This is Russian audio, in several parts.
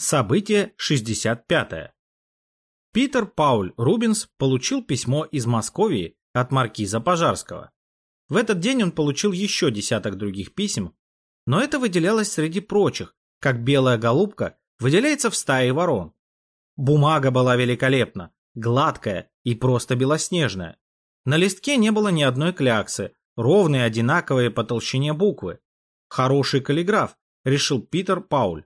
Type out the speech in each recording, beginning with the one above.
Событие 65. Питер Пауль Рубинс получил письмо из Московии от маркиза Пожарского. В этот день он получил еще десяток других писем, но это выделялось среди прочих, как белая голубка выделяется в стае ворон. Бумага была великолепна, гладкая и просто белоснежная. На листке не было ни одной кляксы, ровные одинаковые по толщине буквы. Хороший каллиграф, решил Питер Пауль.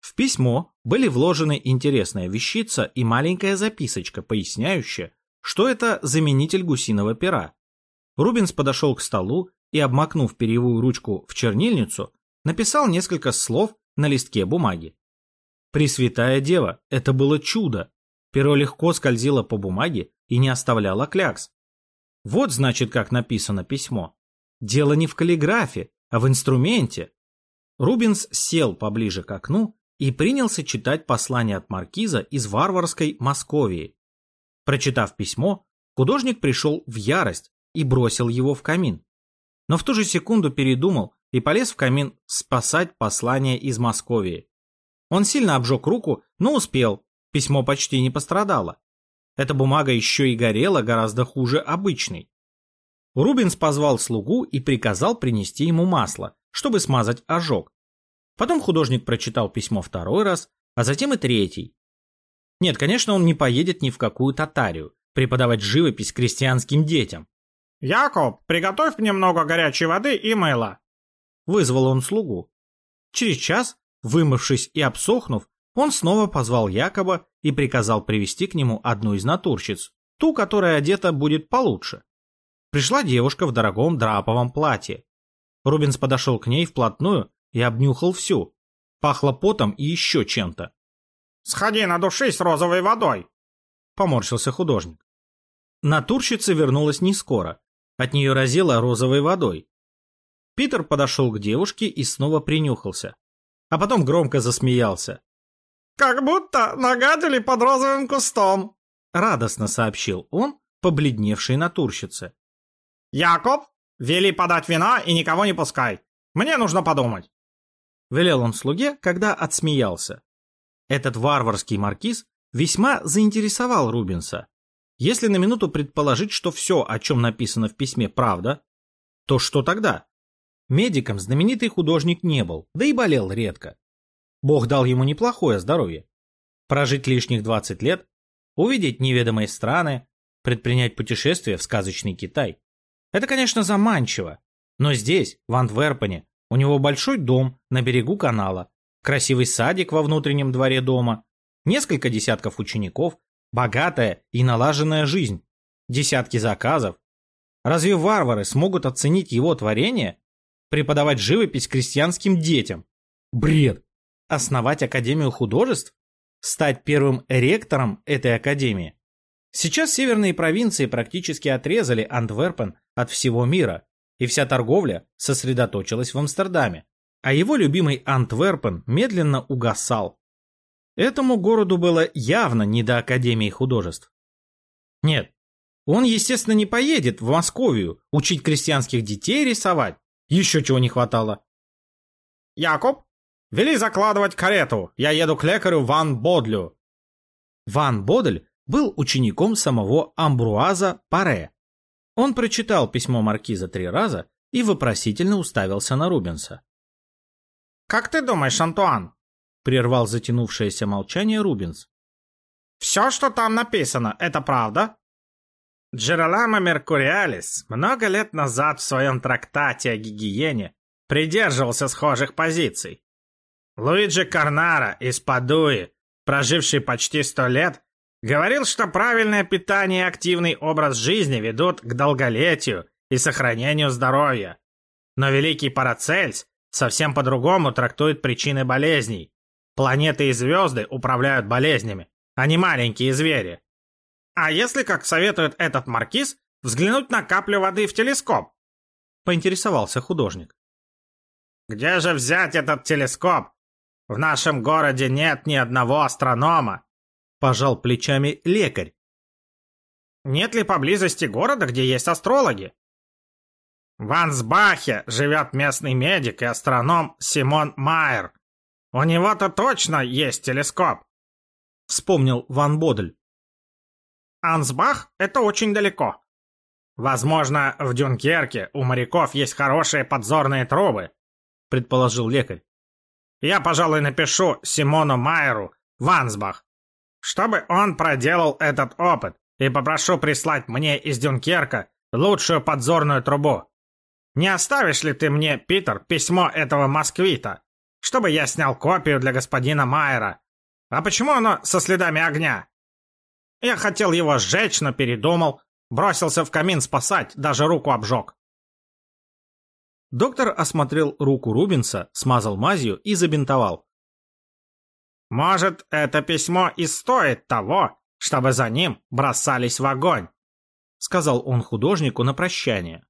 В письмо были вложены интересная вещица и маленькая записочка, поясняющая, что это заменитель гусиного пера. Рубинс подошел к столу и, обмакнув перьевую ручку в чернильницу, написал несколько слов на листке бумаги. Пресвятая Дева, это было чудо. Перо легко скользило по бумаге и не оставляло клякс. Вот значит, как написано письмо. Дело не в каллиграфе, а в инструменте. Рубинс сел поближе к окну и принялся читать послание от маркиза из варварской Московии. Прочитав письмо, художник пришел в ярость и бросил его в камин. Но в ту же секунду передумал и полез в камин спасать послание из Московии. Он сильно обжег руку, но успел, письмо почти не пострадало. Эта бумага еще и горела гораздо хуже обычной. Рубинс позвал слугу и приказал принести ему масло, чтобы смазать ожог. Потом художник прочитал письмо второй раз, а затем и третий. Нет, конечно, он не поедет ни в какую татарию преподавать живопись крестьянским детям. «Якоб, приготовь немного горячей воды и мыла», — вызвал он слугу. Через час, вымывшись и обсохнув, он снова позвал Якоба и приказал привести к нему одну из натурщиц, ту, которая одета будет получше. Пришла девушка в дорогом драповом платье. Рубинс подошел к ней вплотную и обнюхал всю. Пахло потом и еще чем-то. «Сходи надушись розовой водой!» — поморщился художник. Натурщица вернулась не скоро. От нее разило розовой водой. Питер подошел к девушке и снова принюхался. А потом громко засмеялся. «Как будто нагадили под розовым кустом!» — радостно сообщил он, побледневшей натурщице. «Якоб, вели подать вина и никого не пускай. Мне нужно подумать». Велел он слуге, когда отсмеялся. Этот варварский маркиз весьма заинтересовал Рубинса. Если на минуту предположить, что все, о чем написано в письме, правда, то что тогда? Медиком знаменитый художник не был, да и болел редко. Бог дал ему неплохое здоровье. Прожить лишних 20 лет, увидеть неведомые страны, предпринять путешествие в сказочный Китай. Это, конечно, заманчиво, но здесь, в Антверпене, у него большой дом на берегу канала, красивый садик во внутреннем дворе дома, несколько десятков учеников, богатая и налаженная жизнь, десятки заказов. Разве варвары смогут оценить его творение? Преподавать живопись крестьянским детям? Бред! Основать Академию художеств? Стать первым ректором этой академии? Сейчас северные провинции практически отрезали Антверпен от всего мира и вся торговля сосредоточилась в Амстердаме, а его любимый Антверпен медленно угасал. Этому городу было явно не до Академии художеств. Нет, он, естественно, не поедет в Московию учить крестьянских детей рисовать. Еще чего не хватало. «Якоб, вели закладывать карету, я еду к лекарю Ван Бодлю». Ван Бодль был учеником самого Амбруаза Паре, он прочитал письмо маркиза три раза и вопросительно уставился на Рубенса. «Как ты думаешь, Антуан?» — прервал затянувшееся молчание Рубенс. «Все, что там написано, это правда?» Джералама Меркуриалис много лет назад в своем трактате о гигиене придерживался схожих позиций. Луиджи Карнара из Падуи, проживший почти сто лет, Говорил, что правильное питание и активный образ жизни ведут к долголетию и сохранению здоровья. Но великий Парацельс совсем по-другому трактует причины болезней. Планеты и звезды управляют болезнями, а не маленькие звери. А если, как советует этот маркиз, взглянуть на каплю воды в телескоп? Поинтересовался художник. Где же взять этот телескоп? В нашем городе нет ни одного астронома, Пожал плечами лекарь. Нет ли поблизости города, где есть астрологи? В Ансбахе живет местный медик и астроном Симон Майер. У него-то точно есть телескоп!» Вспомнил Ван Бодель. Ансбах — это очень далеко. Возможно, в Дюнкерке у моряков есть хорошие подзорные трубы, предположил лекарь. Я, пожалуй, напишу Симону Майеру в Ансбах, чтобы он проделал этот опыт, и попрошу прислать мне из Дюнкерка лучшую подзорную трубу. Не оставишь ли ты мне, Питер, письмо этого москвита, чтобы я снял копию для господина Майера? А почему оно со следами огня? Я хотел его сжечь, но передумал. Бросился в камин спасать, даже руку обжег. Доктор осмотрел руку Рубинса, смазал мазью и забинтовал. «Может, это письмо и стоит того, чтобы за ним бросались в огонь», сказал он художнику на прощание.